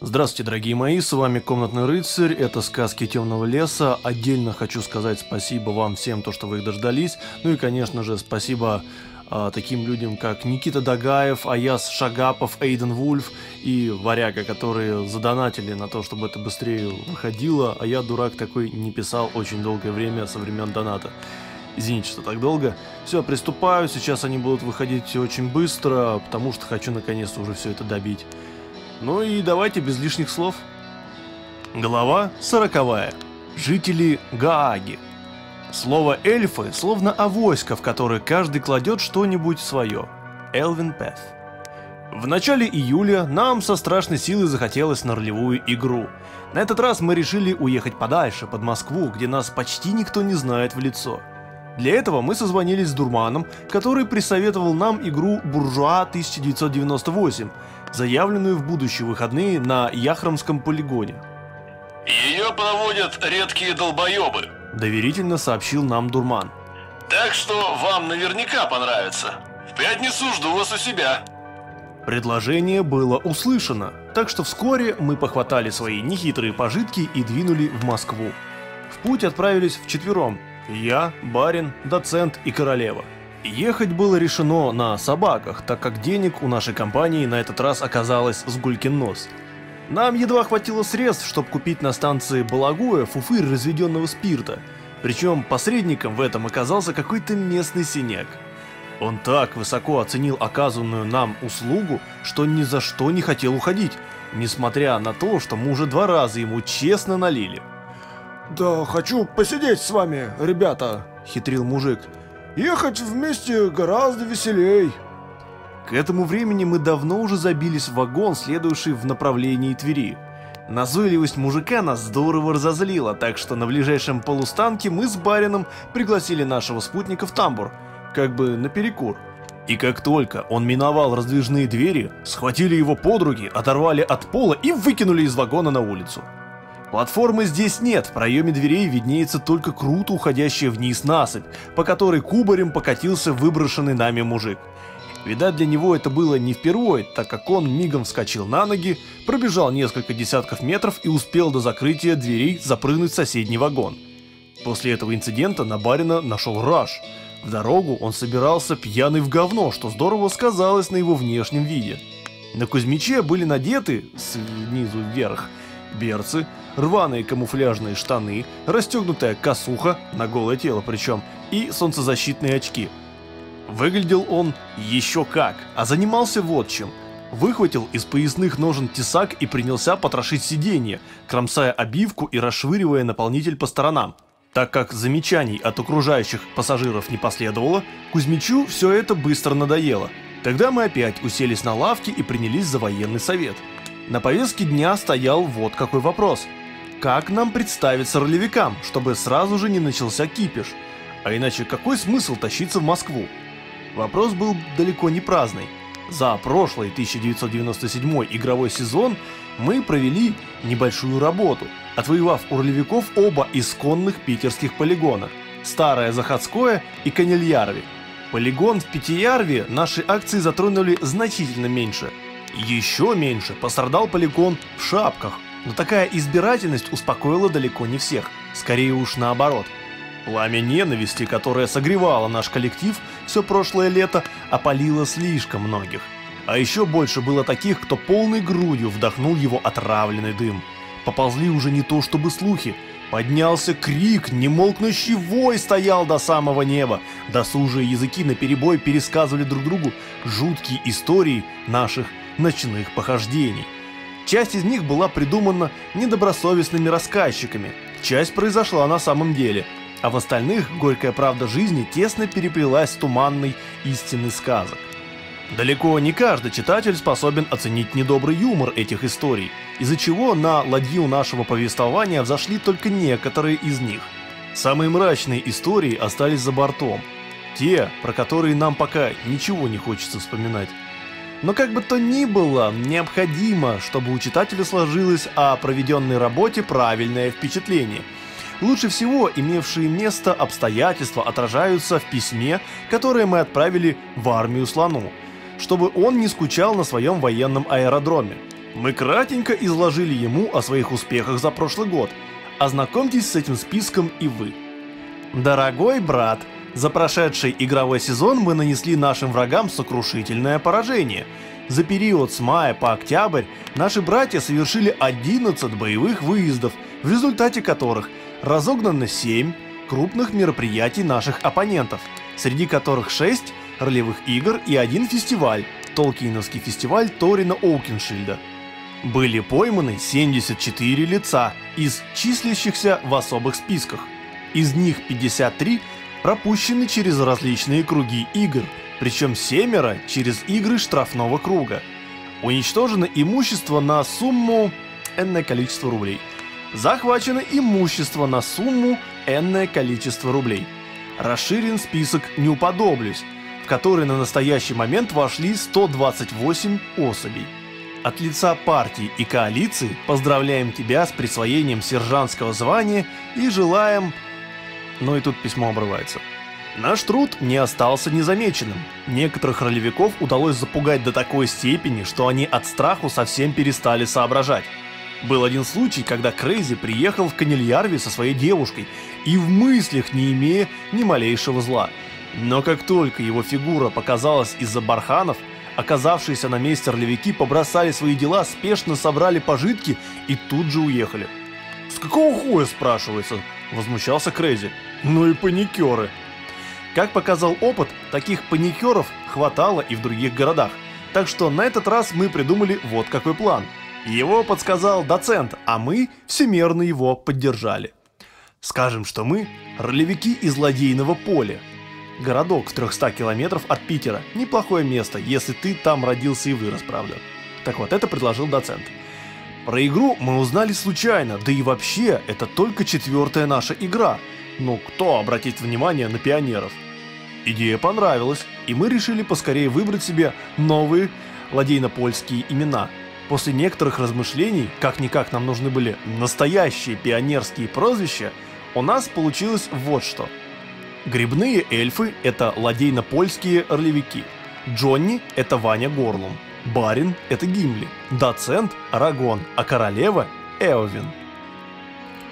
Здравствуйте, дорогие мои, с вами Комнатный рыцарь, это сказки Темного леса. Отдельно хочу сказать спасибо вам всем, то, что вы их дождались. Ну и, конечно же, спасибо а, таким людям, как Никита Дагаев, Аяс Шагапов, Эйден Вульф и Варяга, которые задонатили на то, чтобы это быстрее выходило, а я, дурак такой, не писал очень долгое время со времен доната. Извините, что так долго. Все, приступаю, сейчас они будут выходить очень быстро, потому что хочу наконец-то уже все это добить. Ну и давайте без лишних слов. Глава сороковая. Жители Гааги. Слово эльфы словно авоська, в которой каждый кладет что-нибудь свое. Элвин Пэт. В начале июля нам со страшной силой захотелось на ролевую игру. На этот раз мы решили уехать подальше, под Москву, где нас почти никто не знает в лицо. Для этого мы созвонились с Дурманом, который присоветовал нам игру «Буржуа 1998», заявленную в будущие выходные на Яхромском полигоне. Ее проводят редкие долбоебы. Доверительно сообщил нам Дурман. Так что вам наверняка понравится. В пятницу жду вас у себя. Предложение было услышано, так что вскоре мы похватали свои нехитрые пожитки и двинули в Москву. В путь отправились вчетвером. Я, барин, доцент и королева. Ехать было решено на собаках, так как денег у нашей компании на этот раз оказалось с гулькин нос. Нам едва хватило средств, чтобы купить на станции Балагуя фуфырь разведенного спирта. Причем посредником в этом оказался какой-то местный синяк. Он так высоко оценил оказанную нам услугу, что ни за что не хотел уходить, несмотря на то, что мы уже два раза ему честно налили. «Да хочу посидеть с вами, ребята», — хитрил мужик. «Ехать вместе гораздо веселей». К этому времени мы давно уже забились в вагон, следующий в направлении Твери. Назойливость мужика нас здорово разозлила, так что на ближайшем полустанке мы с барином пригласили нашего спутника в тамбур, как бы наперекур. И как только он миновал раздвижные двери, схватили его под руки, оторвали от пола и выкинули из вагона на улицу. Платформы здесь нет, в проеме дверей виднеется только круто уходящая вниз насыпь, по которой кубарем покатился выброшенный нами мужик. Видать, для него это было не впервые, так как он мигом вскочил на ноги, пробежал несколько десятков метров и успел до закрытия дверей запрыгнуть в соседний вагон. После этого инцидента на барина нашел раж. В дорогу он собирался пьяный в говно, что здорово сказалось на его внешнем виде. На Кузьмиче были надеты, снизу вверх, берцы, рваные камуфляжные штаны, расстегнутая косуха, на голое тело причем, и солнцезащитные очки. Выглядел он еще как, а занимался вот чем. Выхватил из поясных ножен тесак и принялся потрошить сиденье, кромсая обивку и расшвыривая наполнитель по сторонам. Так как замечаний от окружающих пассажиров не последовало, Кузьмичу все это быстро надоело. Тогда мы опять уселись на лавке и принялись за военный совет. На повестке дня стоял вот какой вопрос. Как нам представиться ролевикам, чтобы сразу же не начался кипиш? А иначе какой смысл тащиться в Москву? Вопрос был далеко не праздный. За прошлый 1997 игровой сезон мы провели небольшую работу, отвоевав у ролевиков оба исконных питерских полигона – Старое Заходское и Канельярви. Полигон в Пятиярве наши акции затронули значительно меньше – еще меньше пострадал полигон в шапках, но такая избирательность успокоила далеко не всех, скорее уж наоборот. Пламя ненависти, которое согревало наш коллектив все прошлое лето, опалило слишком многих. А еще больше было таких, кто полной грудью вдохнул его отравленный дым. Поползли уже не то чтобы слухи, Поднялся крик, немолкнущий вой стоял до самого неба. Досужие языки наперебой пересказывали друг другу жуткие истории наших ночных похождений. Часть из них была придумана недобросовестными рассказчиками, часть произошла на самом деле, а в остальных горькая правда жизни тесно переплелась с туманной истины сказок. Далеко не каждый читатель способен оценить недобрый юмор этих историй, из-за чего на ладью нашего повествования взошли только некоторые из них. Самые мрачные истории остались за бортом, те, про которые нам пока ничего не хочется вспоминать. Но как бы то ни было, необходимо, чтобы у читателя сложилось о проведенной работе правильное впечатление. Лучше всего имевшие место обстоятельства отражаются в письме, которое мы отправили в армию слону, чтобы он не скучал на своем военном аэродроме. Мы кратенько изложили ему о своих успехах за прошлый год. Ознакомьтесь с этим списком и вы. Дорогой брат, за прошедший игровой сезон мы нанесли нашим врагам сокрушительное поражение. За период с мая по октябрь наши братья совершили 11 боевых выездов, в результате которых разогнано 7 крупных мероприятий наших оппонентов, среди которых 6 ролевых игр и один фестиваль, Толкиновский фестиваль Торина Оукеншильда. Были пойманы 74 лица из числящихся в особых списках. Из них 53 пропущены через различные круги игр, причем семеро через игры штрафного круга. Уничтожено имущество на сумму энное количество рублей. Захвачено имущество на сумму энное количество рублей. Расширен список «Не уподоблюсь», в который на настоящий момент вошли 128 особей. От лица партии и коалиции поздравляем тебя с присвоением сержантского звания и желаем... Но и тут письмо обрывается. Наш труд не остался незамеченным. Некоторых ролевиков удалось запугать до такой степени, что они от страху совсем перестали соображать. Был один случай, когда Крейзи приехал в Канильярви со своей девушкой и в мыслях не имея ни малейшего зла. Но как только его фигура показалась из-за барханов, оказавшиеся на месте ролевики побросали свои дела, спешно собрали пожитки и тут же уехали. «С какого хуя?» – спрашивается, – возмущался Крейзи. «Ну и паникеры». Как показал опыт, таких паникеров хватало и в других городах. Так что на этот раз мы придумали вот какой план – его подсказал доцент, а мы всемерно его поддержали. Скажем, что мы ролевики из ладейного поля. Городок в 300 километров от Питера. Неплохое место, если ты там родился и вырос, правда. Так вот, это предложил доцент. Про игру мы узнали случайно, да и вообще, это только четвертая наша игра. Ну, кто обратит внимание на пионеров? Идея понравилась, и мы решили поскорее выбрать себе новые ладейно-польские имена – После некоторых размышлений, как-никак нам нужны были настоящие пионерские прозвища, у нас получилось вот что. Грибные эльфы – это ладейно-польские орлевики. Джонни – это Ваня Горлум. Барин – это Гимли. Доцент – Арагон, а королева – Эовин.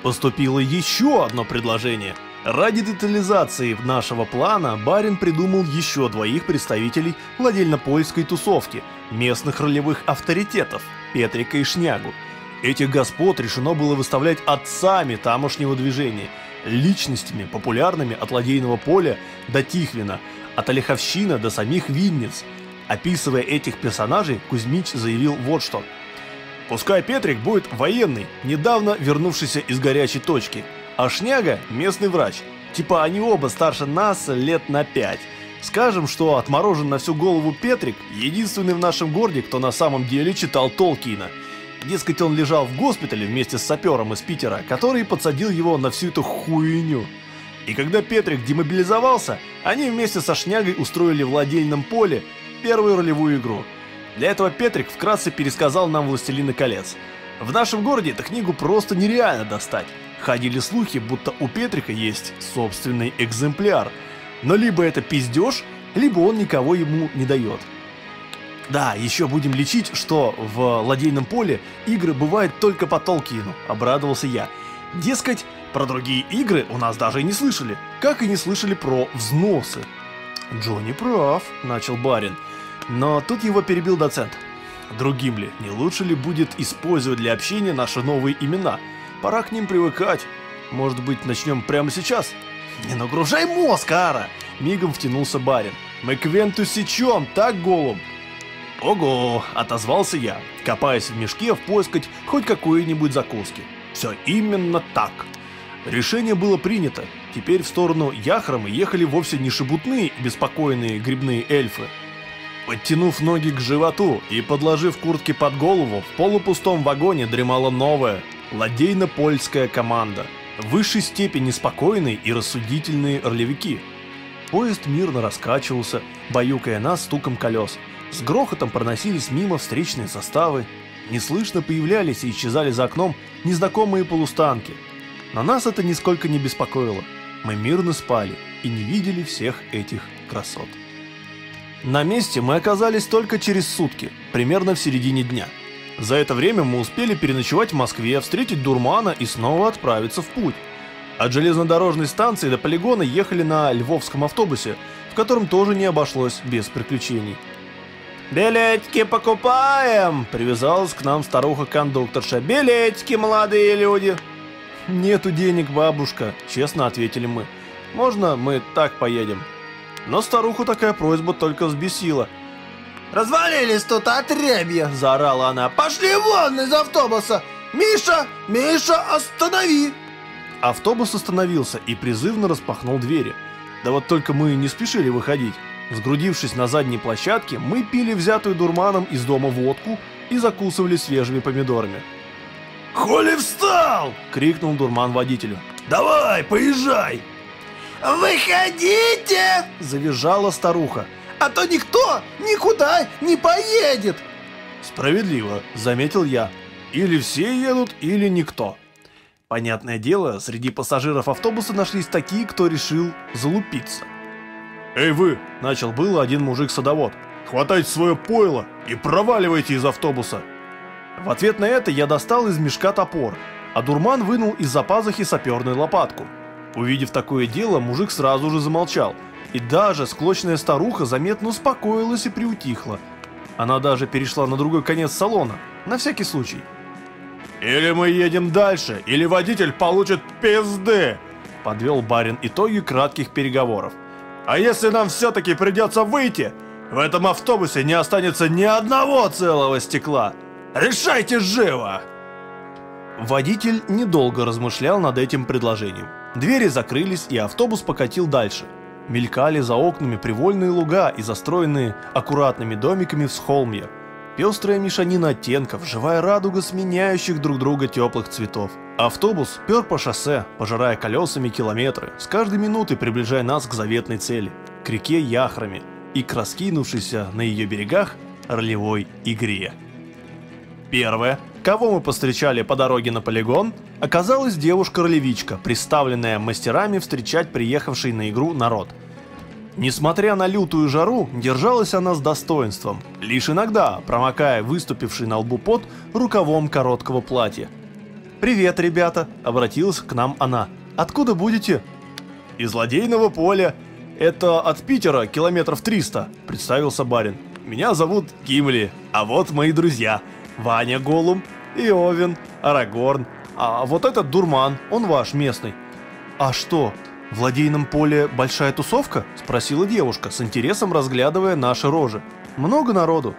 Поступило еще одно предложение – Ради детализации нашего плана Барин придумал еще двоих представителей владельно-польской тусовки, местных ролевых авторитетов, Петрика и Шнягу. Этих господ решено было выставлять отцами тамошнего движения, личностями, популярными от ладейного поля до Тихвина, от Олеховщина до самих Винниц. Описывая этих персонажей, Кузьмич заявил вот что. «Пускай Петрик будет военный, недавно вернувшийся из горячей точки – а Шняга – местный врач. Типа они оба старше нас лет на пять. Скажем, что отморожен на всю голову Петрик – единственный в нашем городе, кто на самом деле читал Толкина. Дескать, он лежал в госпитале вместе с сапером из Питера, который подсадил его на всю эту хуйню. И когда Петрик демобилизовался, они вместе со Шнягой устроили в ладейном поле первую ролевую игру. Для этого Петрик вкратце пересказал нам «Властелина колец». В нашем городе эту книгу просто нереально достать. Ходили слухи, будто у Петрика есть собственный экземпляр. Но либо это пиздеж, либо он никого ему не дает. Да, еще будем лечить, что в ладейном поле игры бывают только по Толкину, обрадовался я. Дескать, про другие игры у нас даже и не слышали, как и не слышали про взносы. Джонни прав, начал барин, но тут его перебил доцент. Другим ли, не лучше ли будет использовать для общения наши новые имена – Пора к ним привыкать. Может быть, начнем прямо сейчас? Не нагружай мозг, Ара! Мигом втянулся барин. Мы Квенту сечем, так, голубь? Ого, отозвался я, копаясь в мешке в поисках хоть какой-нибудь закуски. Все именно так. Решение было принято. Теперь в сторону Яхрама ехали вовсе не шебутные, беспокойные грибные эльфы. Подтянув ноги к животу и подложив куртки под голову, в полупустом вагоне дремала новая, ладейно-польская команда, в высшей степени спокойные и рассудительные ролевики. Поезд мирно раскачивался, баюкая нас стуком колес. С грохотом проносились мимо встречные составы. Неслышно появлялись и исчезали за окном незнакомые полустанки. Но нас это нисколько не беспокоило. Мы мирно спали и не видели всех этих красот. На месте мы оказались только через сутки, примерно в середине дня. За это время мы успели переночевать в Москве, встретить Дурмана и снова отправиться в путь. От железнодорожной станции до полигона ехали на львовском автобусе, в котором тоже не обошлось без приключений. «Билетики покупаем!» — привязалась к нам старуха-кондукторша. «Билетики, молодые люди!» «Нету денег, бабушка», — честно ответили мы. «Можно мы так поедем?» Но старуху такая просьба только взбесила. «Развалились тут отребья!» — заорала она. «Пошли вон из автобуса! Миша! Миша, останови!» Автобус остановился и призывно распахнул двери. Да вот только мы не спешили выходить. Сгрудившись на задней площадке, мы пили взятую дурманом из дома водку и закусывали свежими помидорами. «Холи встал!» — крикнул дурман водителю. «Давай, поезжай!» «Выходите!» — завизжала старуха. «А то никто никуда не поедет!» «Справедливо», — заметил я. «Или все едут, или никто». Понятное дело, среди пассажиров автобуса нашлись такие, кто решил залупиться. «Эй вы!» – начал было один мужик-садовод. «Хватайте свое пойло и проваливайте из автобуса!» В ответ на это я достал из мешка топор, а дурман вынул из-за пазухи саперную лопатку. Увидев такое дело, мужик сразу же замолчал, и даже склочная старуха заметно успокоилась и приутихла. Она даже перешла на другой конец салона, на всякий случай. «Или мы едем дальше, или водитель получит пизды!» Подвел барин итоги кратких переговоров. А если нам все-таки придется выйти, в этом автобусе не останется ни одного целого стекла. Решайте живо!» Водитель недолго размышлял над этим предложением. Двери закрылись, и автобус покатил дальше. Мелькали за окнами привольные луга и застроенные аккуратными домиками всхолмья. Пестрая мешанина оттенков, живая радуга сменяющих друг друга теплых цветов. Автобус пер по шоссе, пожирая колесами километры, с каждой минуты приближая нас к заветной цели – к реке Яхрами и к раскинувшейся на ее берегах ролевой игре. Первое, кого мы постречали по дороге на полигон, оказалась девушка-ролевичка, представленная мастерами встречать приехавший на игру народ – Несмотря на лютую жару, держалась она с достоинством, лишь иногда промокая выступивший на лбу пот рукавом короткого платья. «Привет, ребята!» – обратилась к нам она. «Откуда будете?» «Из ладейного поля. Это от Питера километров 300», – представился барин. «Меня зовут Гимли, а вот мои друзья. Ваня Голум, Иовин, Арагорн, а вот этот Дурман, он ваш местный». «А что, «В ладейном поле большая тусовка?» – спросила девушка, с интересом разглядывая наши рожи. «Много народу?»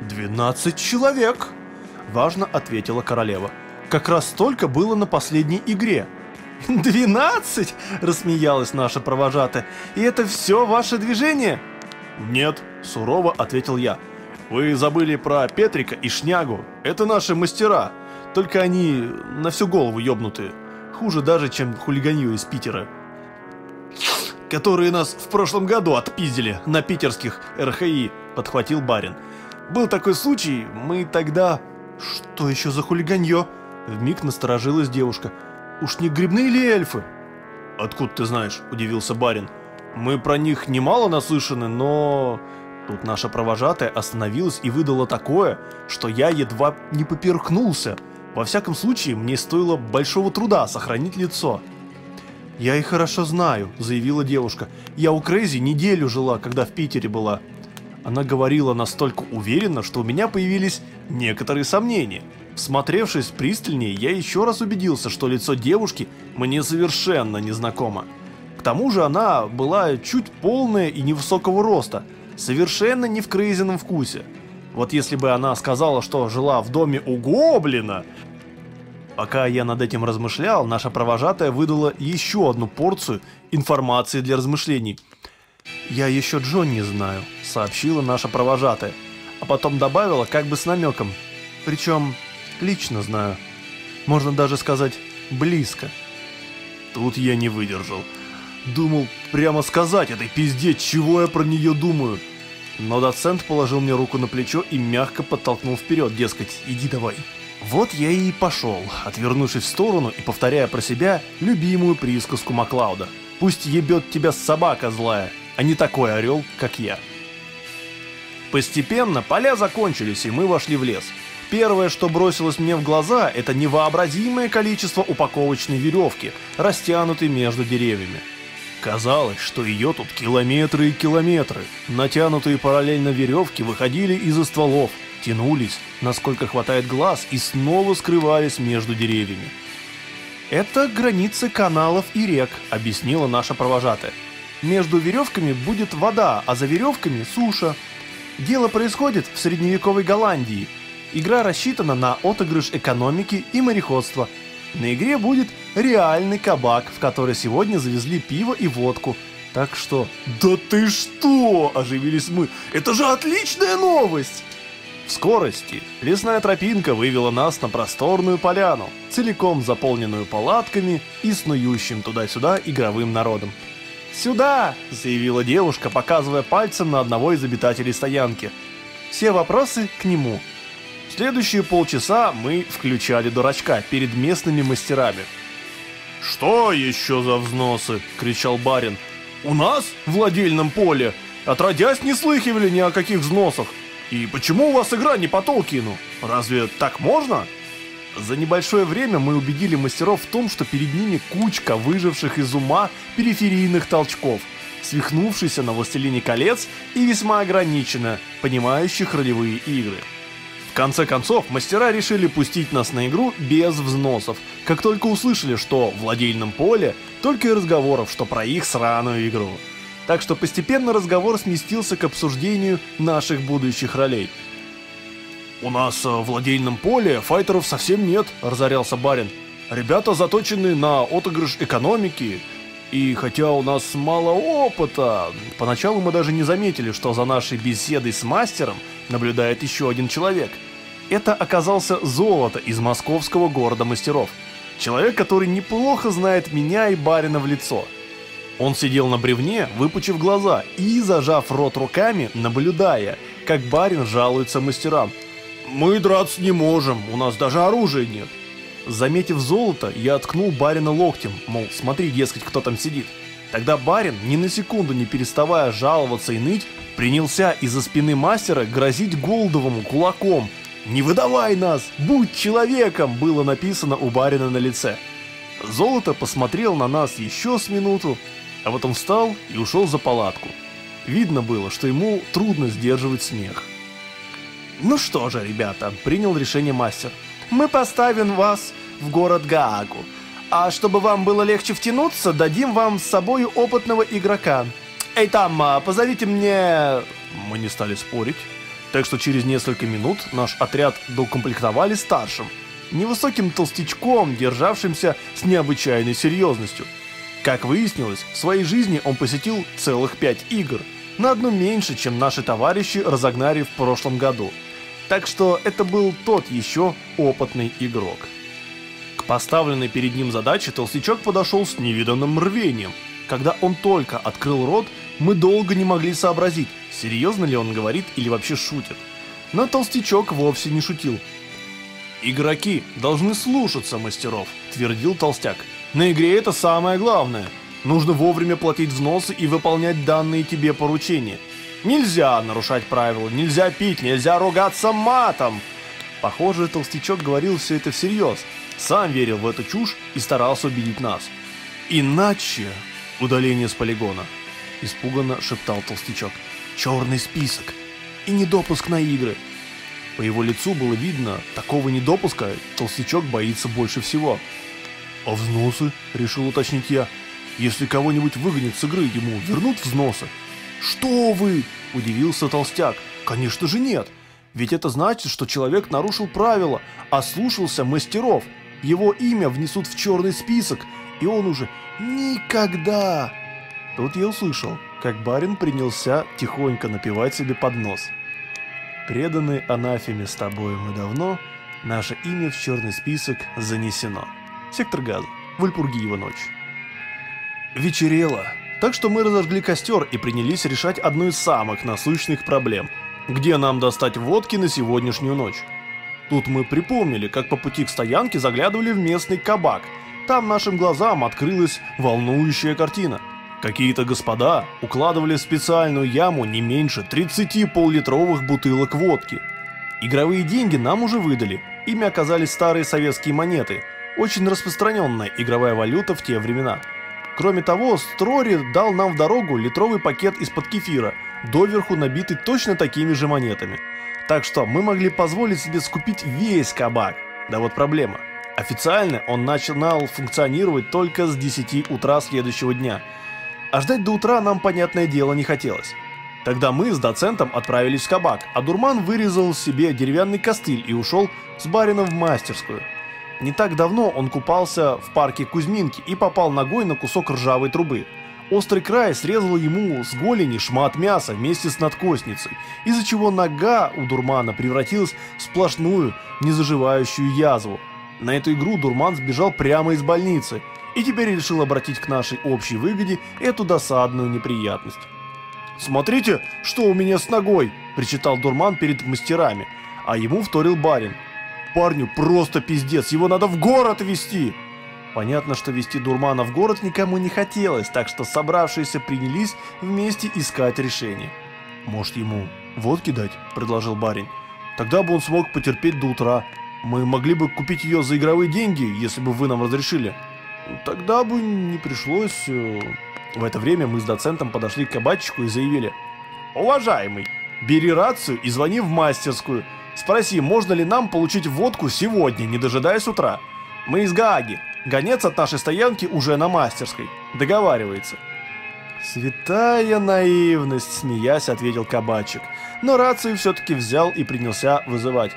«Двенадцать человек!» – важно ответила королева. «Как раз столько было на последней игре». «Двенадцать?» – рассмеялась наша провожатая. «И это все ваше движение?» «Нет», – сурово ответил я. «Вы забыли про Петрика и Шнягу. Это наши мастера. Только они на всю голову ёбнутые. Хуже даже, чем хулиганью из Питера» которые нас в прошлом году отпиздили на питерских РХИ», — подхватил барин. «Был такой случай, мы тогда...» «Что еще за хулиганье?» — вмиг насторожилась девушка. «Уж не грибные ли эльфы?» «Откуда ты знаешь?» — удивился барин. «Мы про них немало наслышаны, но...» Тут наша провожатая остановилась и выдала такое, что я едва не поперхнулся. Во всяком случае, мне стоило большого труда сохранить лицо. «Я их хорошо знаю», — заявила девушка. «Я у Крейзи неделю жила, когда в Питере была». Она говорила настолько уверенно, что у меня появились некоторые сомнения. Всмотревшись пристальнее, я еще раз убедился, что лицо девушки мне совершенно незнакомо. К тому же она была чуть полная и невысокого роста, совершенно не в Крейзином вкусе. Вот если бы она сказала, что жила в доме у Гоблина, Пока я над этим размышлял, наша провожатая выдала еще одну порцию информации для размышлений. «Я еще Джон не знаю», — сообщила наша провожатая, а потом добавила как бы с намеком. Причем лично знаю. Можно даже сказать близко. Тут я не выдержал. Думал прямо сказать этой пизде, чего я про нее думаю. Но доцент положил мне руку на плечо и мягко подтолкнул вперед, дескать, иди давай. Вот я и пошел, отвернувшись в сторону и повторяя про себя любимую присказку Маклауда. «Пусть ебет тебя собака злая, а не такой орел, как я». Постепенно поля закончились, и мы вошли в лес. Первое, что бросилось мне в глаза, это невообразимое количество упаковочной веревки, растянутой между деревьями. Казалось, что ее тут километры и километры. Натянутые параллельно веревки выходили из-за стволов, тянулись, насколько хватает глаз, и снова скрывались между деревьями. «Это границы каналов и рек», — объяснила наша провожатая. «Между веревками будет вода, а за веревками — суша. Дело происходит в средневековой Голландии. Игра рассчитана на отыгрыш экономики и мореходства. На игре будет реальный кабак, в который сегодня завезли пиво и водку. Так что... Да ты что? Оживились мы. Это же отличная новость! В скорости лесная тропинка вывела нас на просторную поляну, целиком заполненную палатками и снующим туда-сюда игровым народом. «Сюда!» – заявила девушка, показывая пальцем на одного из обитателей стоянки. «Все вопросы к нему». Следующие полчаса мы включали дурачка перед местными мастерами. «Что еще за взносы?» – кричал барин. «У нас, в владельном поле, отродясь не слыхивали ни о каких взносах. И почему у вас игра не по Толкину? Разве так можно?» За небольшое время мы убедили мастеров в том, что перед ними кучка выживших из ума периферийных толчков, свихнувшихся на «Властелине колец» и весьма ограниченно понимающих ролевые игры. Конце концов, мастера решили пустить нас на игру без взносов, как только услышали, что в владельном поле только и разговоров, что про их сраную игру. Так что постепенно разговор сместился к обсуждению наших будущих ролей – «У нас э, в владельном поле файтеров совсем нет», — разорялся барин. «Ребята заточены на отыгрыш экономики, и хотя у нас мало опыта, поначалу мы даже не заметили, что за нашей беседой с мастером наблюдает еще один человек. Это оказался Золото из московского города мастеров. Человек, который неплохо знает меня и барина в лицо. Он сидел на бревне, выпучив глаза и, зажав рот руками, наблюдая, как барин жалуется мастерам – «Мы драться не можем, у нас даже оружия нет». Заметив золото, я ткнул барина локтем, мол, смотри, дескать, кто там сидит. Тогда барин, ни на секунду не переставая жаловаться и ныть, принялся из-за спины мастера грозить Голдовому кулаком. «Не выдавай нас! Будь человеком!» было написано у барина на лице. Золото посмотрел на нас еще с минуту, а потом встал и ушел за палатку. Видно было, что ему трудно сдерживать смех. Ну что же, ребята, принял решение мастер. Мы поставим вас в город Гаагу. А чтобы вам было легче втянуться, дадим вам с собой опытного игрока. Эй, там, а, позовите мне... Мы не стали спорить. Так что через несколько минут наш отряд доукомплектовали старшим. Невысоким толстячком, державшимся с необычайной серьезностью. Как выяснилось, в своей жизни он посетил целых пять игр. На одну меньше, чем наши товарищи разогнали в прошлом году – так что это был тот еще опытный игрок. К поставленной перед ним задаче толстячок подошел с невиданным рвением. Когда он только открыл рот, мы долго не могли сообразить, серьезно ли он говорит или вообще шутит. Но толстячок вовсе не шутил. «Игроки должны слушаться мастеров», — твердил толстяк. «На игре это самое главное. Нужно вовремя платить взносы и выполнять данные тебе поручения. Нельзя нарушать правила, нельзя пить, нельзя ругаться матом. Похоже, толстячок говорил все это всерьез. Сам верил в эту чушь и старался убедить нас. Иначе... Удаление с полигона. Испуганно шептал толстячок. Черный список. И недопуск на игры. По его лицу было видно, такого недопуска толстячок боится больше всего. «А взносы?» – решил уточнить я. «Если кого-нибудь выгонят с игры, ему вернут взносы?» «Что вы?» – удивился толстяк. «Конечно же нет. Ведь это значит, что человек нарушил правила, ослушался мастеров. Его имя внесут в черный список, и он уже никогда...» Тут я услышал, как барин принялся тихонько напевать себе под нос. «Преданный анафеме с тобой мы давно, наше имя в черный список занесено». Сектор газа. Вальпургиева ночь. Вечерело. Так что мы разожгли костер и принялись решать одну из самых насущных проблем. Где нам достать водки на сегодняшнюю ночь? Тут мы припомнили, как по пути к стоянке заглядывали в местный кабак. Там нашим глазам открылась волнующая картина. Какие-то господа укладывали в специальную яму не меньше 30 поллитровых бутылок водки. Игровые деньги нам уже выдали, ими оказались старые советские монеты, очень распространенная игровая валюта в те времена. Кроме того, Строри дал нам в дорогу литровый пакет из-под кефира, доверху набитый точно такими же монетами. Так что мы могли позволить себе скупить весь кабак. Да вот проблема. Официально он начинал функционировать только с 10 утра следующего дня. А ждать до утра нам, понятное дело, не хотелось. Тогда мы с доцентом отправились в кабак, а Дурман вырезал себе деревянный костыль и ушел с барина в мастерскую. Не так давно он купался в парке Кузьминки и попал ногой на кусок ржавой трубы. Острый край срезал ему с голени шмат мяса вместе с надкосницей, из-за чего нога у Дурмана превратилась в сплошную, незаживающую язву. На эту игру Дурман сбежал прямо из больницы и теперь решил обратить к нашей общей выгоде эту досадную неприятность. «Смотрите, что у меня с ногой!» – причитал Дурман перед мастерами, а ему вторил барин. «Парню просто пиздец, его надо в город везти!» Понятно, что вести Дурмана в город никому не хотелось, так что собравшиеся принялись вместе искать решение. «Может, ему водки дать?» – предложил барин. «Тогда бы он смог потерпеть до утра. Мы могли бы купить ее за игровые деньги, если бы вы нам разрешили. Тогда бы не пришлось...» э, В это время мы с доцентом подошли к кабачику и заявили. «Уважаемый, бери рацию и звони в мастерскую. Спроси, можно ли нам получить водку сегодня, не дожидаясь утра. Мы из Гааги. Гонец от нашей стоянки уже на мастерской. Договаривается. «Святая наивность!» – смеясь, ответил кабачик. Но рацию все-таки взял и принялся вызывать.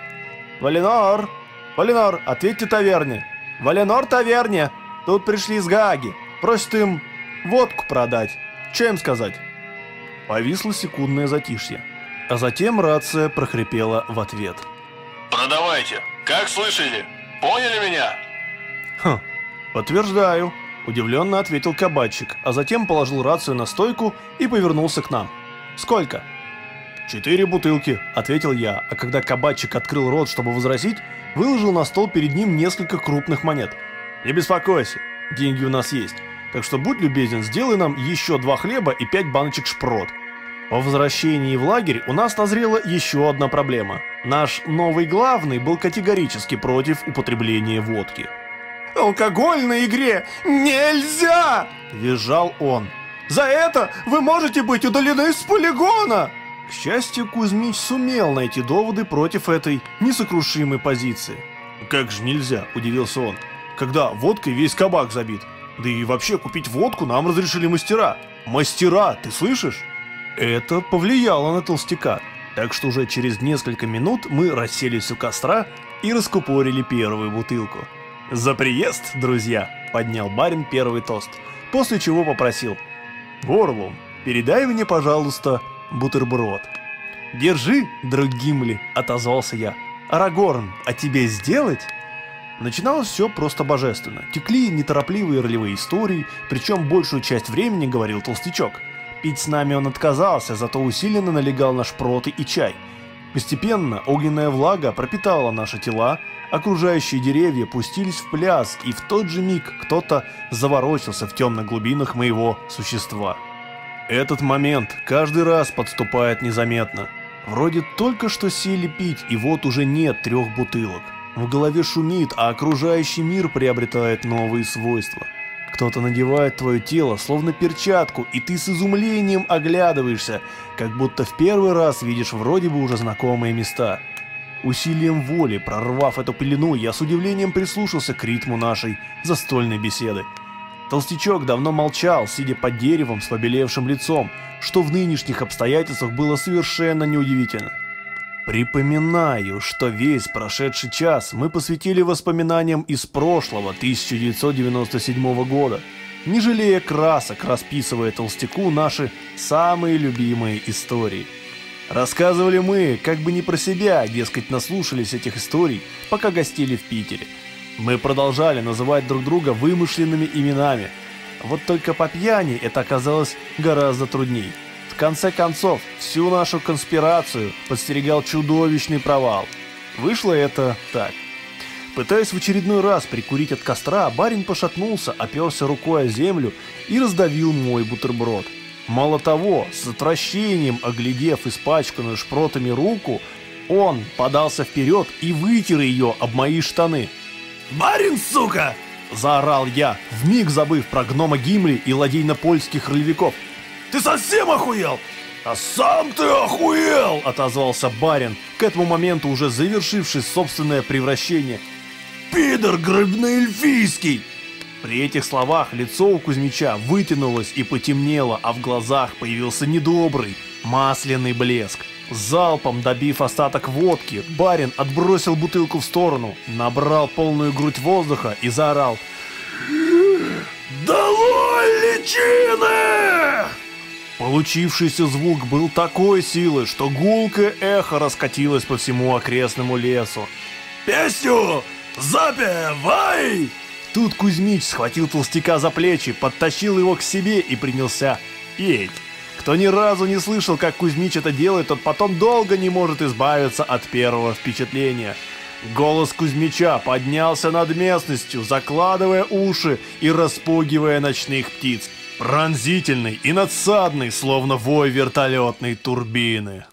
«Валенор! Валенор, ответьте таверне! Валенор таверне! Тут пришли из Гааги. Просят им водку продать. Чем сказать?» Повисло секундное затишье. А затем рация прохрипела в ответ. «Продавайте! Как слышали? Поняли меня?» «Хм, «Подтверждаю», – удивленно ответил кабачик, а затем положил рацию на стойку и повернулся к нам. «Сколько?» «Четыре бутылки», – ответил я, а когда кабачик открыл рот, чтобы возразить, выложил на стол перед ним несколько крупных монет. «Не беспокойся, деньги у нас есть, так что будь любезен, сделай нам еще два хлеба и пять баночек шпрот». По возвращении в лагерь у нас назрела еще одна проблема. Наш новый главный был категорически против употребления водки алкогольной игре нельзя!» – визжал он. «За это вы можете быть удалены с полигона!» К счастью, Кузьмич сумел найти доводы против этой несокрушимой позиции. «Как же нельзя?» – удивился он. «Когда водкой весь кабак забит. Да и вообще купить водку нам разрешили мастера. Мастера, ты слышишь?» Это повлияло на толстяка, так что уже через несколько минут мы расселись у костра и раскупорили первую бутылку. «За приезд, друзья!» – поднял барин первый тост, после чего попросил. «Горлум, передай мне, пожалуйста, бутерброд». «Держи, друг Гимли!» – отозвался я. «Арагорн, а тебе сделать?» Начиналось все просто божественно. Текли неторопливые ролевые истории, причем большую часть времени говорил толстячок. Пить с нами он отказался, зато усиленно налегал на шпроты и чай. Постепенно огненная влага пропитала наши тела, Окружающие деревья пустились в пляс, и в тот же миг кто-то заворочился в темных глубинах моего существа. Этот момент каждый раз подступает незаметно. Вроде только что сели пить, и вот уже нет трех бутылок. В голове шумит, а окружающий мир приобретает новые свойства. Кто-то надевает твое тело, словно перчатку, и ты с изумлением оглядываешься, как будто в первый раз видишь вроде бы уже знакомые места. Усилием воли, прорвав эту пелену, я с удивлением прислушался к ритму нашей застольной беседы. Толстячок давно молчал, сидя под деревом с побелевшим лицом, что в нынешних обстоятельствах было совершенно неудивительно. Припоминаю, что весь прошедший час мы посвятили воспоминаниям из прошлого 1997 года, не жалея красок, расписывая толстяку наши самые любимые истории – Рассказывали мы, как бы не про себя, дескать, наслушались этих историй, пока гостили в Питере. Мы продолжали называть друг друга вымышленными именами. Вот только по пьяни это оказалось гораздо трудней. В конце концов, всю нашу конспирацию подстерегал чудовищный провал. Вышло это так. Пытаясь в очередной раз прикурить от костра, барин пошатнулся, оперся рукой о землю и раздавил мой бутерброд. Мало того, с отвращением оглядев испачканную шпротами руку, Он подался вперед и вытер ее об мои штаны. «Барин, сука!» – заорал я, вмиг забыв про гнома Гимли и ладейно-польских ролевиков. «Ты совсем охуел?» «А сам ты охуел!» – отозвался барин, к этому моменту уже завершивший собственное превращение. «Пидор грыбно-эльфийский!» При этих словах лицо у Кузьмича вытянулось и потемнело, а в глазах появился недобрый, масляный блеск. Залпом добив остаток водки, барин отбросил бутылку в сторону, набрал полную грудь воздуха и заорал «Долой личины!» Получившийся звук был такой силы, что гулкое эхо раскатилось по всему окрестному лесу. «Песню запевай!» Тут Кузьмич схватил толстяка за плечи, подтащил его к себе и принялся петь. Кто ни разу не слышал, как Кузьмич это делает, тот потом долго не может избавиться от первого впечатления. Голос Кузьмича поднялся над местностью, закладывая уши и распугивая ночных птиц. Пронзительный и надсадный, словно вой вертолетной турбины.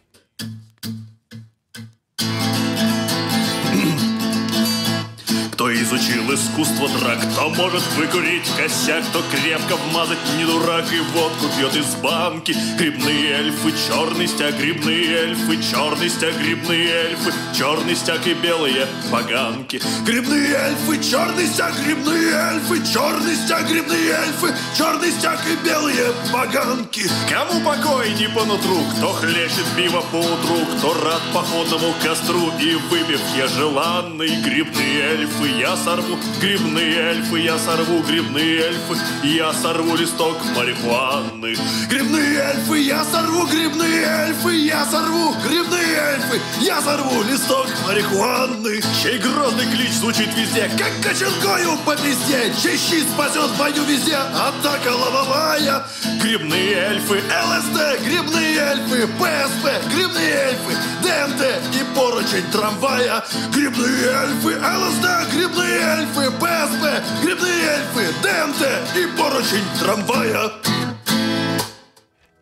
Изучил искусство драк, кто может выкурить косяк, кто крепко вмазать не дурак и водку пьет из банки. Грибные эльфы, черный стяг, грибные эльфы, черный стяг, грибные эльфы, черный стяг и белые поганки. Грибные эльфы, черный стяг, грибные эльфы, черный стяг, грибные эльфы, черный стяг и белые поганки. Кому покой не по нутру, кто хлещет пиво по утру, кто рад походному костру и выпивке желанный. Грибные эльфы, я сорву грибные эльфы, я сорву грибные эльфы, я сорву листок марихуаны. Грибные эльфы, я сорву грибные эльфы, я сорву грибные эльфы, я сорву листок марихуаны. Чей грозный клич звучит везде, как кочергою по пизде, чей щит спасет бою везде, атака лобовая. Грибные эльфы, ЛСД, грибные эльфы, ПСП, грибные эльфы, ДМТ и поручень трамвая. Грибные эльфы, ЛСД, грибные эльфы, ПСП, грибные эльфы, ДМТ и поручень трамвая.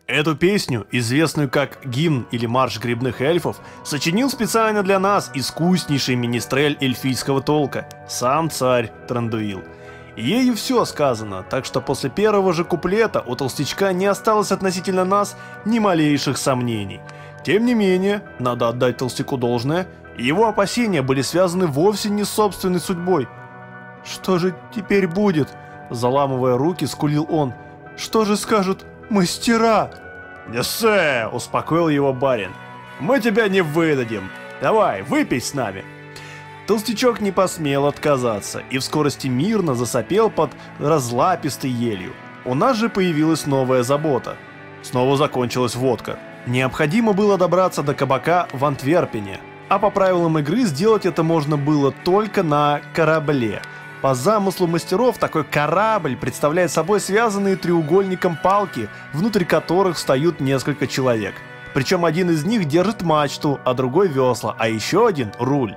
Эту песню, известную как гимн или марш грибных эльфов, сочинил специально для нас искуснейший министрель эльфийского толка, сам царь Трандуил. Ею все сказано, так что после первого же куплета у толстячка не осталось относительно нас ни малейших сомнений. Тем не менее, надо отдать толстяку должное, его опасения были связаны вовсе не с собственной судьбой. «Что же теперь будет?» – заламывая руки, скулил он. «Что же скажут мастера?» «Не сэ!» – успокоил его барин. «Мы тебя не выдадим. Давай, выпей с нами!» Толстячок не посмел отказаться и в скорости мирно засопел под разлапистой елью. У нас же появилась новая забота. Снова закончилась водка. Необходимо было добраться до кабака в Антверпене, а по правилам игры сделать это можно было только на корабле. По замыслу мастеров такой корабль представляет собой связанные треугольником палки, внутри которых встают несколько человек. Причем один из них держит мачту, а другой весла, а еще один – руль.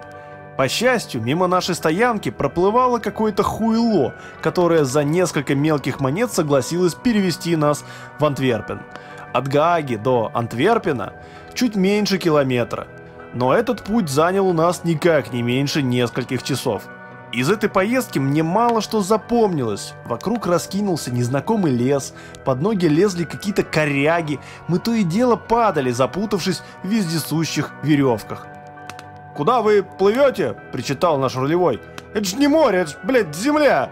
По счастью, мимо нашей стоянки проплывало какое-то хуйло, которое за несколько мелких монет согласилось перевести нас в Антверпен. От Гааги до Антверпена чуть меньше километра, но этот путь занял у нас никак не меньше нескольких часов. Из этой поездки мне мало что запомнилось. Вокруг раскинулся незнакомый лес, под ноги лезли какие-то коряги, мы то и дело падали, запутавшись в вездесущих веревках. «Куда вы плывете?» – причитал наш рулевой. «Это ж не море, это ж, блядь, земля!»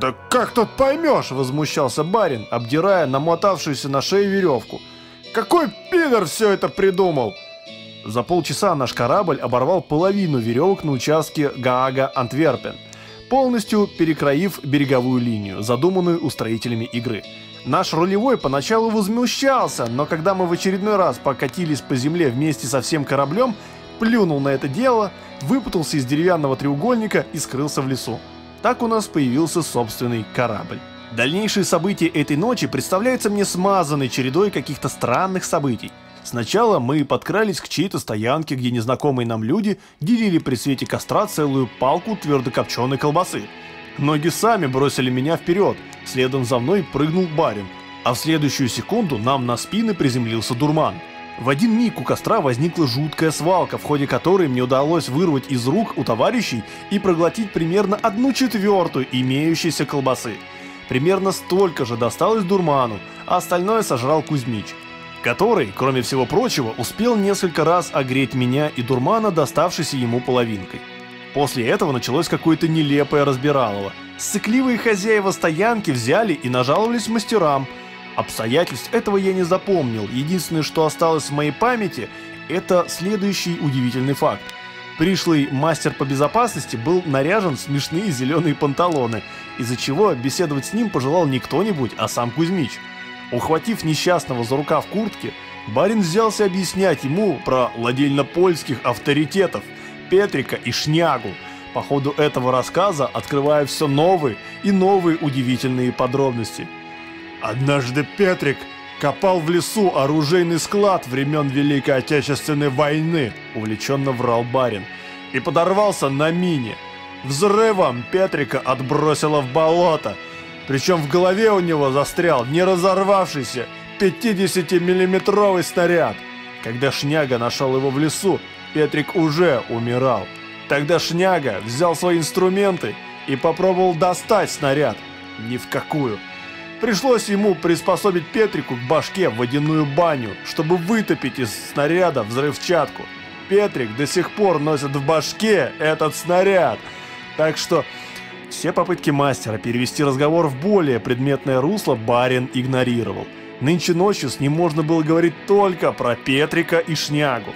«Да как тут поймешь?» – возмущался барин, обдирая намотавшуюся на шею веревку. «Какой пидор все это придумал?» За полчаса наш корабль оборвал половину веревок на участке Гаага-Антверпен, полностью перекроив береговую линию, задуманную устроителями игры. Наш рулевой поначалу возмущался, но когда мы в очередной раз покатились по земле вместе со всем кораблем, плюнул на это дело, выпутался из деревянного треугольника и скрылся в лесу. Так у нас появился собственный корабль. Дальнейшие события этой ночи представляются мне смазанной чередой каких-то странных событий. Сначала мы подкрались к чьей-то стоянке, где незнакомые нам люди делили при свете костра целую палку твердокопченой колбасы. Ноги сами бросили меня вперед, следом за мной прыгнул барин, а в следующую секунду нам на спины приземлился дурман. В один миг у костра возникла жуткая свалка, в ходе которой мне удалось вырвать из рук у товарищей и проглотить примерно одну четвертую имеющейся колбасы. Примерно столько же досталось Дурману, а остальное сожрал Кузьмич, который, кроме всего прочего, успел несколько раз огреть меня и Дурмана, доставшейся ему половинкой. После этого началось какое-то нелепое разбиралово. Сцикливые хозяева стоянки взяли и нажаловались мастерам – Обстоятельств этого я не запомнил, единственное, что осталось в моей памяти, это следующий удивительный факт. Пришлый мастер по безопасности был наряжен в смешные зеленые панталоны, из-за чего беседовать с ним пожелал не кто-нибудь, а сам Кузьмич. Ухватив несчастного за рукав куртки, барин взялся объяснять ему про ладельно-польских авторитетов Петрика и Шнягу, по ходу этого рассказа открывая все новые и новые удивительные подробности – Однажды Петрик копал в лесу оружейный склад времен Великой Отечественной войны, увлеченно врал барин, и подорвался на мине. Взрывом Петрика отбросило в болото, причем в голове у него застрял не разорвавшийся 50-миллиметровый снаряд. Когда Шняга нашел его в лесу, Петрик уже умирал. Тогда Шняга взял свои инструменты и попробовал достать снаряд. Ни в какую. Пришлось ему приспособить Петрику к башке водяную баню, чтобы вытопить из снаряда взрывчатку. Петрик до сих пор носит в башке этот снаряд. Так что все попытки мастера перевести разговор в более предметное русло барин игнорировал. Нынче ночью с ним можно было говорить только про Петрика и Шнягу.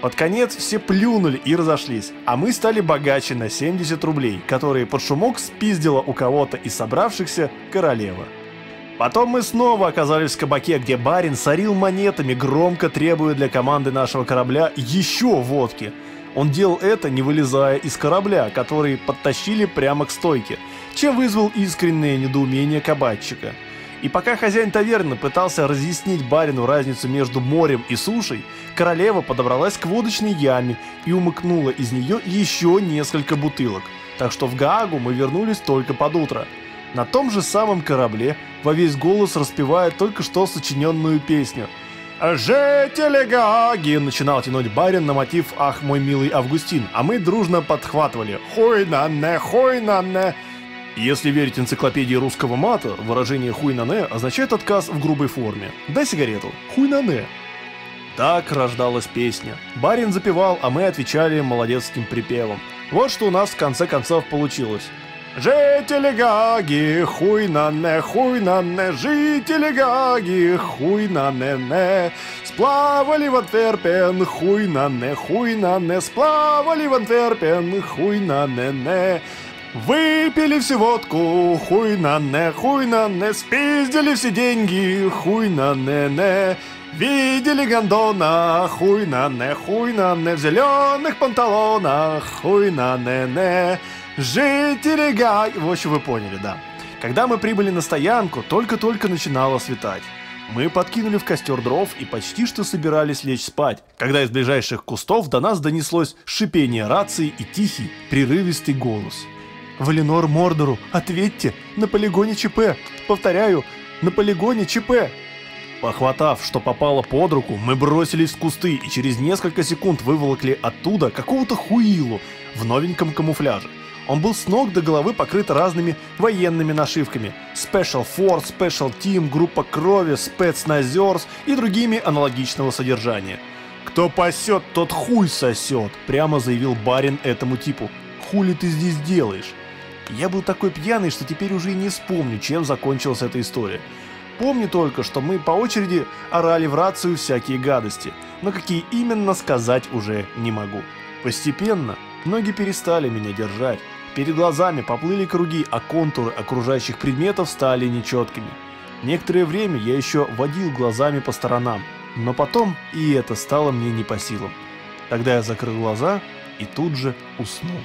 Под конец все плюнули и разошлись, а мы стали богаче на 70 рублей, которые под шумок спиздила у кого-то из собравшихся королева. Потом мы снова оказались в кабаке, где барин сорил монетами, громко требуя для команды нашего корабля еще водки. Он делал это, не вылезая из корабля, который подтащили прямо к стойке, чем вызвал искреннее недоумение кабачика. И пока хозяин таверны пытался разъяснить барину разницу между морем и сушей, королева подобралась к водочной яме и умыкнула из нее еще несколько бутылок. Так что в Гаагу мы вернулись только под утро. На том же самом корабле во весь голос распевая только что сочиненную песню. «Жители Гаги!» начинал тянуть барин на мотив «Ах, мой милый Августин», а мы дружно подхватывали «Хуй на не, хуй на не!» Если верить энциклопедии русского мата, выражение «хуй на не» означает отказ в грубой форме. Дай сигарету. Хуй на не. Так рождалась песня. Барин запевал, а мы отвечали молодецким припевом. Вот что у нас в конце концов получилось. Жители Гаги, хуй на не, хуй на не, жители Гаги, хуй на не не, сплавали в Антверпен, хуй на не, хуй на не, сплавали в Антверпен, хуй на не не. Выпили всю водку, хуй на не, хуй на не, спиздили все деньги, хуй на не не. Видели гондона, хуй на не, хуй на не, в зеленых панталонах, хуй на не не. Жители Гай... В общем, вы поняли, да. Когда мы прибыли на стоянку, только-только начинало светать. Мы подкинули в костер дров и почти что собирались лечь спать, когда из ближайших кустов до нас донеслось шипение рации и тихий, прерывистый голос. «Валенор Мордору, ответьте! На полигоне ЧП! Повторяю, на полигоне ЧП!» Похватав, что попало под руку, мы бросились в кусты и через несколько секунд выволокли оттуда какого-то хуилу в новеньком камуфляже. Он был с ног до головы покрыт разными военными нашивками. Special Force, Special Team, группа крови, спецназерс и другими аналогичного содержания. «Кто пасет, тот хуй сосет», — прямо заявил барин этому типу. «Хули ты здесь делаешь?» Я был такой пьяный, что теперь уже и не вспомню, чем закончилась эта история. Помню только, что мы по очереди орали в рацию всякие гадости, но какие именно сказать уже не могу. Постепенно ноги перестали меня держать. Перед глазами поплыли круги, а контуры окружающих предметов стали нечеткими. Некоторое время я еще водил глазами по сторонам, но потом и это стало мне не по силам. Тогда я закрыл глаза и тут же уснул.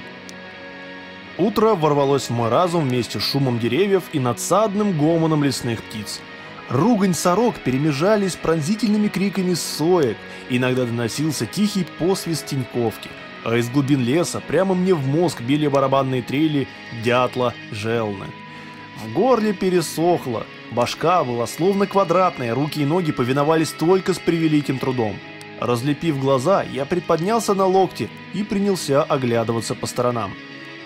Утро ворвалось в мой разум вместе с шумом деревьев и надсадным гомоном лесных птиц. Ругань сорок перемежались пронзительными криками соек, иногда доносился тихий посвист теньковки – а из глубин леса прямо мне в мозг били барабанные трели дятла Желны. В горле пересохло, Башка была словно квадратная, руки и ноги повиновались только с превеликим трудом. Разлепив глаза, я приподнялся на локте и принялся оглядываться по сторонам.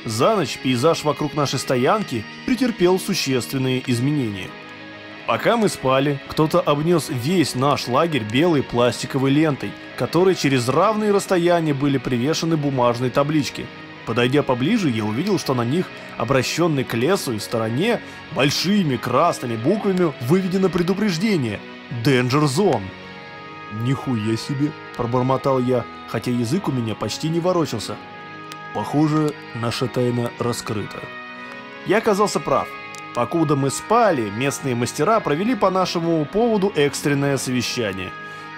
За ночь пейзаж вокруг нашей стоянки претерпел существенные изменения. Пока мы спали, кто-то обнес весь наш лагерь белой пластиковой лентой, которой через равные расстояния были привешены бумажные таблички. Подойдя поближе, я увидел, что на них, обращенной к лесу и стороне, большими красными буквами выведено предупреждение «Danger Zone». «Нихуя себе!» – пробормотал я, хотя язык у меня почти не ворочался. Похоже, наша тайна раскрыта. Я оказался прав. Покуда мы спали, местные мастера провели по нашему поводу экстренное совещание.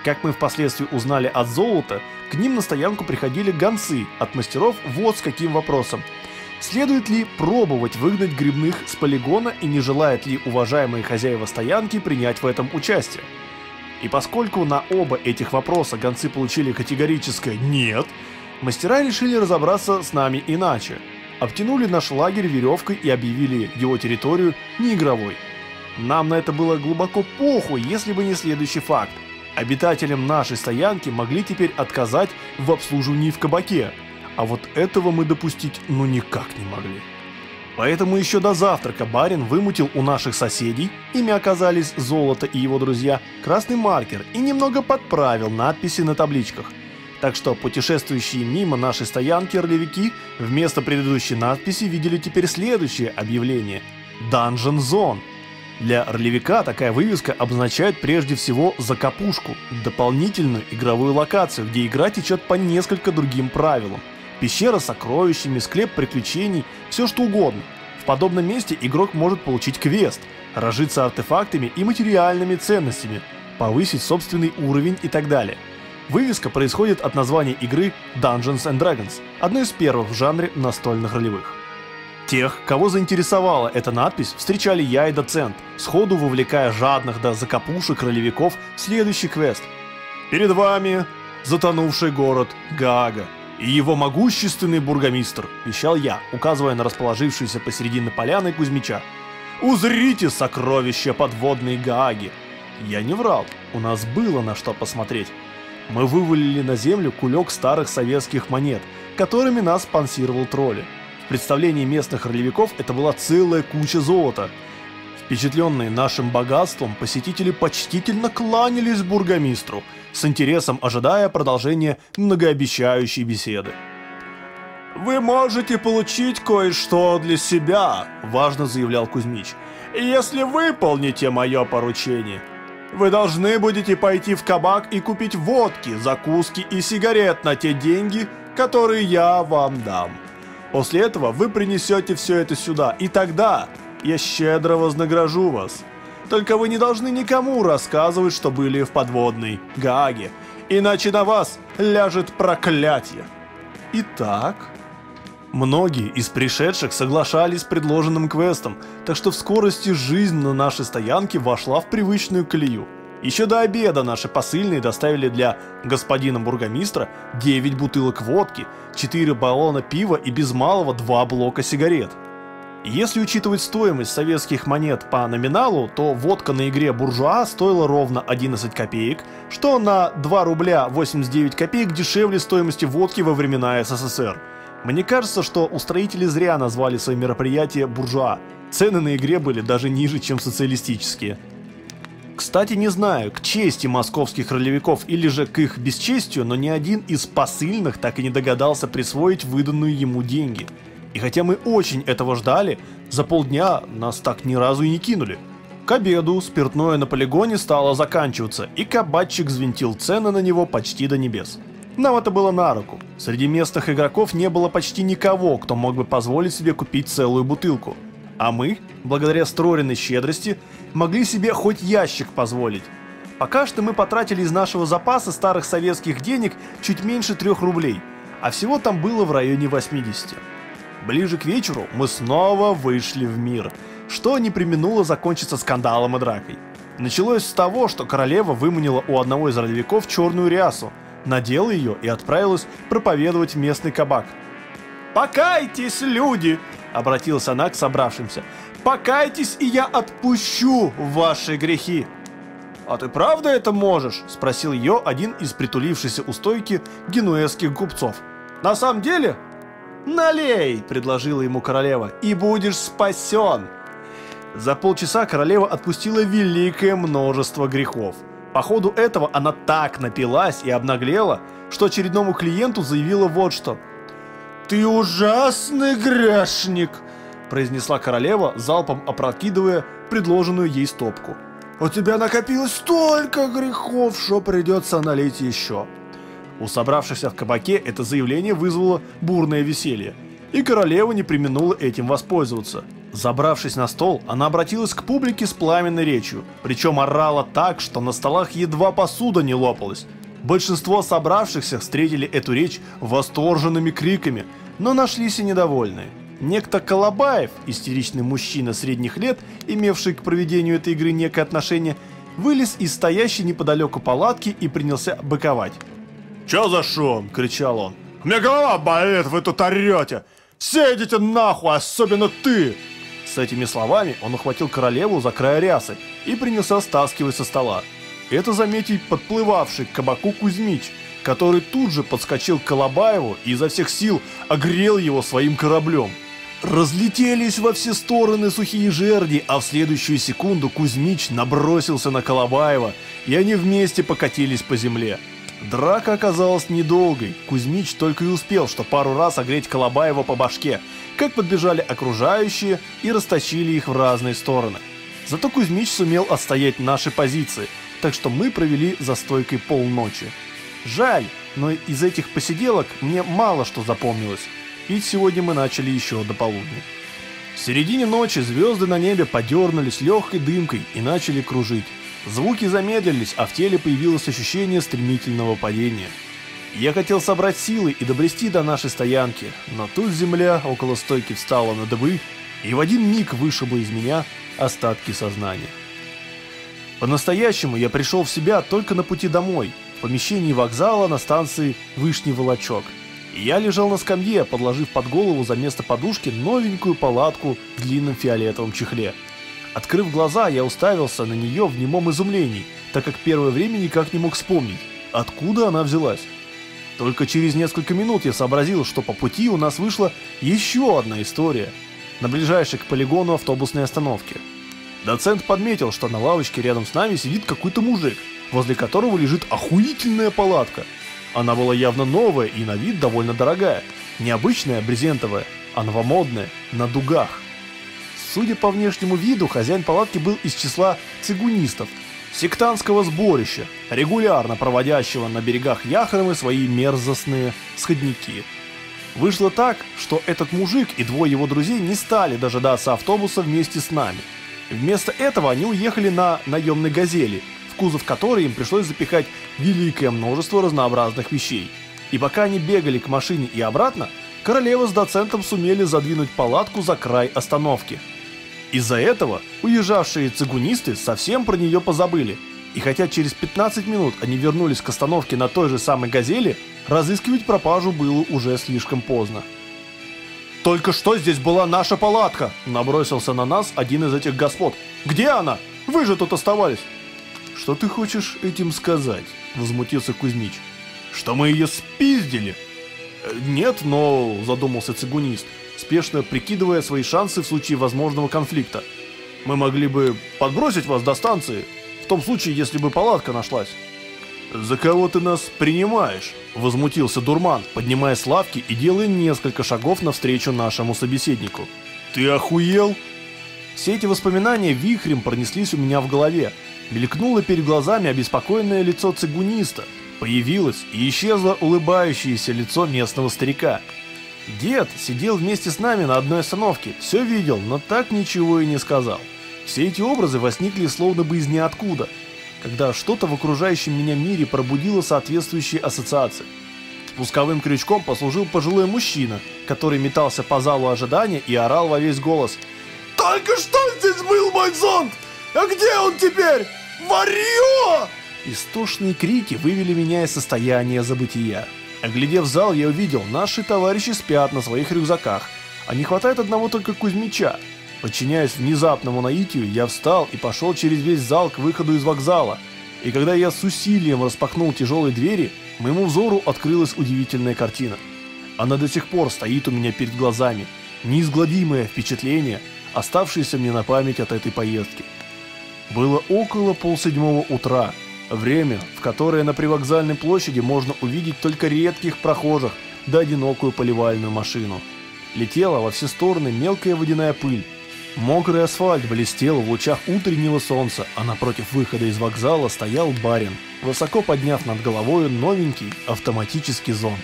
Как мы впоследствии узнали от золота, к ним на стоянку приходили гонцы от мастеров вот с каким вопросом. Следует ли пробовать выгнать грибных с полигона и не желает ли уважаемые хозяева стоянки принять в этом участие? И поскольку на оба этих вопроса гонцы получили категорическое «нет», мастера решили разобраться с нами иначе. Обтянули наш лагерь веревкой и объявили его территорию неигровой. Нам на это было глубоко похуй, если бы не следующий факт. Обитателям нашей стоянки могли теперь отказать в обслуживании в кабаке, а вот этого мы допустить ну никак не могли. Поэтому еще до завтрака барин вымутил у наших соседей, ими оказались Золото и его друзья, красный маркер и немного подправил надписи на табличках. Так что путешествующие мимо нашей стоянки ролевики вместо предыдущей надписи видели теперь следующее объявление «Dungeon Zone». Для ролевика такая вывеска обозначает прежде всего закопушку, дополнительную игровую локацию, где игра течет по несколько другим правилам. Пещера с сокровищами, склеп приключений, все что угодно. В подобном месте игрок может получить квест, разжиться артефактами и материальными ценностями, повысить собственный уровень и так далее. Вывеска происходит от названия игры Dungeons and Dragons, одной из первых в жанре настольных ролевых. Тех, кого заинтересовала эта надпись, встречали я и доцент, сходу вовлекая жадных до закопушек ролевиков в следующий квест. Перед вами затонувший город Гага и его могущественный бургомистр, вещал я, указывая на расположившийся посередине поляны Кузьмича. Узрите сокровища подводной Гааги. Я не врал, у нас было на что посмотреть мы вывалили на землю кулек старых советских монет, которыми нас спонсировал тролли. В представлении местных ролевиков это была целая куча золота. Впечатленные нашим богатством, посетители почтительно кланялись бургомистру, с интересом ожидая продолжения многообещающей беседы. «Вы можете получить кое-что для себя», – важно заявлял Кузьмич, – «если выполните мое поручение». Вы должны будете пойти в кабак и купить водки, закуски и сигарет на те деньги, которые я вам дам. После этого вы принесете все это сюда, и тогда я щедро вознагражу вас. Только вы не должны никому рассказывать, что были в подводной Гааге, иначе на вас ляжет проклятие. Итак, Многие из пришедших соглашались с предложенным квестом, так что в скорости жизнь на нашей стоянке вошла в привычную колею. Еще до обеда наши посыльные доставили для господина бургомистра 9 бутылок водки, 4 баллона пива и без малого 2 блока сигарет. Если учитывать стоимость советских монет по номиналу, то водка на игре «Буржуа» стоила ровно 11 копеек, что на 2 рубля 89 копеек дешевле стоимости водки во времена СССР. Мне кажется, что устроители зря назвали свои мероприятия «буржуа». Цены на игре были даже ниже, чем социалистические. Кстати, не знаю, к чести московских ролевиков или же к их бесчестию, но ни один из посыльных так и не догадался присвоить выданную ему деньги. И хотя мы очень этого ждали, за полдня нас так ни разу и не кинули. К обеду спиртное на полигоне стало заканчиваться, и кабачик взвинтил цены на него почти до небес. Нам это было на руку. Среди местных игроков не было почти никого, кто мог бы позволить себе купить целую бутылку. А мы, благодаря стройной щедрости, могли себе хоть ящик позволить. Пока что мы потратили из нашего запаса старых советских денег чуть меньше трех рублей, а всего там было в районе 80. Ближе к вечеру мы снова вышли в мир, что не применуло закончиться скандалом и дракой. Началось с того, что королева выманила у одного из родовиков черную рясу, надела ее и отправилась проповедовать местный кабак. «Покайтесь, люди! обратилась она к собравшимся. «Покайтесь, и я отпущу ваши грехи!» «А ты правда это можешь?» – спросил ее один из притулившихся у стойки генуэзских купцов. «На самом деле?» «Налей!» – предложила ему королева. «И будешь спасен!» За полчаса королева отпустила великое множество грехов. По ходу этого она так напилась и обнаглела, что очередному клиенту заявила вот что. «Ты ужасный грешник!» – произнесла королева, залпом опрокидывая предложенную ей стопку. «У тебя накопилось столько грехов, что придется налить еще!» У собравшихся в кабаке это заявление вызвало бурное веселье, и королева не применула этим воспользоваться – Забравшись на стол, она обратилась к публике с пламенной речью, причем орала так, что на столах едва посуда не лопалась. Большинство собравшихся встретили эту речь восторженными криками, но нашлись и недовольные. Некто Колобаев, истеричный мужчина средних лет, имевший к проведению этой игры некое отношение, вылез из стоящей неподалеку палатки и принялся быковать. «Чё за шум?» – кричал он. «У меня голова болит, вы тут орете! Все идите нахуй, особенно ты! С этими словами он ухватил королеву за край рясы и принялся стаскивать со стола. Это заметил подплывавший к кабаку Кузьмич, который тут же подскочил к Колобаеву и изо всех сил огрел его своим кораблем. Разлетелись во все стороны сухие жерди, а в следующую секунду Кузьмич набросился на Колобаева, и они вместе покатились по земле. Драка оказалась недолгой, Кузьмич только и успел, что пару раз огреть Колобаева по башке, как подбежали окружающие и растащили их в разные стороны. Зато Кузьмич сумел отстоять наши позиции, так что мы провели за стойкой полночи. Жаль, но из этих посиделок мне мало что запомнилось, ведь сегодня мы начали еще до полудня. В середине ночи звезды на небе подернулись легкой дымкой и начали кружить. Звуки замедлились, а в теле появилось ощущение стремительного падения. Я хотел собрать силы и добрести до нашей стоянки, но тут земля около стойки встала на дыбы, и в один миг вышибло из меня остатки сознания. По-настоящему я пришел в себя только на пути домой, в помещении вокзала на станции Вышний Волочок. И я лежал на скамье, подложив под голову за место подушки новенькую палатку в длинном фиолетовом чехле – Открыв глаза, я уставился на нее в немом изумлении, так как первое время никак не мог вспомнить, откуда она взялась. Только через несколько минут я сообразил, что по пути у нас вышла еще одна история на ближайшей к полигону автобусной остановке. Доцент подметил, что на лавочке рядом с нами сидит какой-то мужик, возле которого лежит охуительная палатка. Она была явно новая и на вид довольно дорогая. Необычная брезентовая, а новомодная, на дугах. Судя по внешнему виду, хозяин палатки был из числа цигунистов, сектантского сборища, регулярно проводящего на берегах Яхромы свои мерзостные сходники. Вышло так, что этот мужик и двое его друзей не стали дожидаться автобуса вместе с нами. Вместо этого они уехали на наемной «Газели», в кузов которой им пришлось запихать великое множество разнообразных вещей. И пока они бегали к машине и обратно, королева с доцентом сумели задвинуть палатку за край остановки – из-за этого уезжавшие цигунисты совсем про нее позабыли. И хотя через 15 минут они вернулись к остановке на той же самой «Газели», разыскивать пропажу было уже слишком поздно. «Только что здесь была наша палатка!» – набросился на нас один из этих господ. «Где она? Вы же тут оставались!» «Что ты хочешь этим сказать?» – возмутился Кузьмич. «Что мы ее спиздили?» «Э, «Нет, но...» – задумался цигунист – спешно прикидывая свои шансы в случае возможного конфликта. «Мы могли бы подбросить вас до станции, в том случае, если бы палатка нашлась». «За кого ты нас принимаешь?» – возмутился Дурман, поднимая с лавки и делая несколько шагов навстречу нашему собеседнику. «Ты охуел?» Все эти воспоминания вихрем пронеслись у меня в голове. Мелькнуло перед глазами обеспокоенное лицо цигуниста. Появилось и исчезло улыбающееся лицо местного старика – Дед сидел вместе с нами на одной остановке, все видел, но так ничего и не сказал. Все эти образы возникли словно бы из ниоткуда, когда что-то в окружающем меня мире пробудило соответствующие ассоциации. Спусковым крючком послужил пожилой мужчина, который метался по залу ожидания и орал во весь голос. «Только что здесь был мой зонт! А где он теперь? Варьё!» Истошные крики вывели меня из состояния забытия. Оглядев зал, я увидел, наши товарищи спят на своих рюкзаках. а не хватает одного только Кузьмича. Подчиняясь внезапному наитию, я встал и пошел через весь зал к выходу из вокзала. И когда я с усилием распахнул тяжелые двери, моему взору открылась удивительная картина. Она до сих пор стоит у меня перед глазами. Неизгладимое впечатление, оставшееся мне на память от этой поездки. Было около полседьмого утра, время, в которое на привокзальной площади можно увидеть только редких прохожих да одинокую поливальную машину. Летела во все стороны мелкая водяная пыль. Мокрый асфальт блестел в лучах утреннего солнца, а напротив выхода из вокзала стоял барин, высоко подняв над головой новенький автоматический зонт.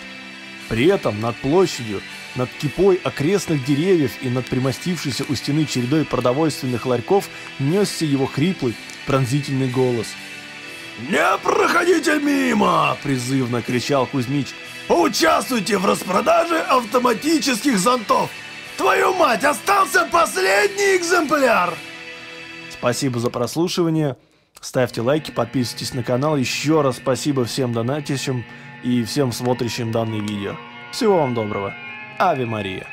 При этом над площадью, над кипой окрестных деревьев и над примостившейся у стены чередой продовольственных ларьков несся его хриплый, пронзительный голос. «Не проходите мимо!» – призывно кричал Кузьмич. «Участвуйте в распродаже автоматических зонтов! Твою мать, остался последний экземпляр!» Спасибо за прослушивание. Ставьте лайки, подписывайтесь на канал. Еще раз спасибо всем донатящим и всем смотрящим данное видео. Всего вам доброго. Ави Мария.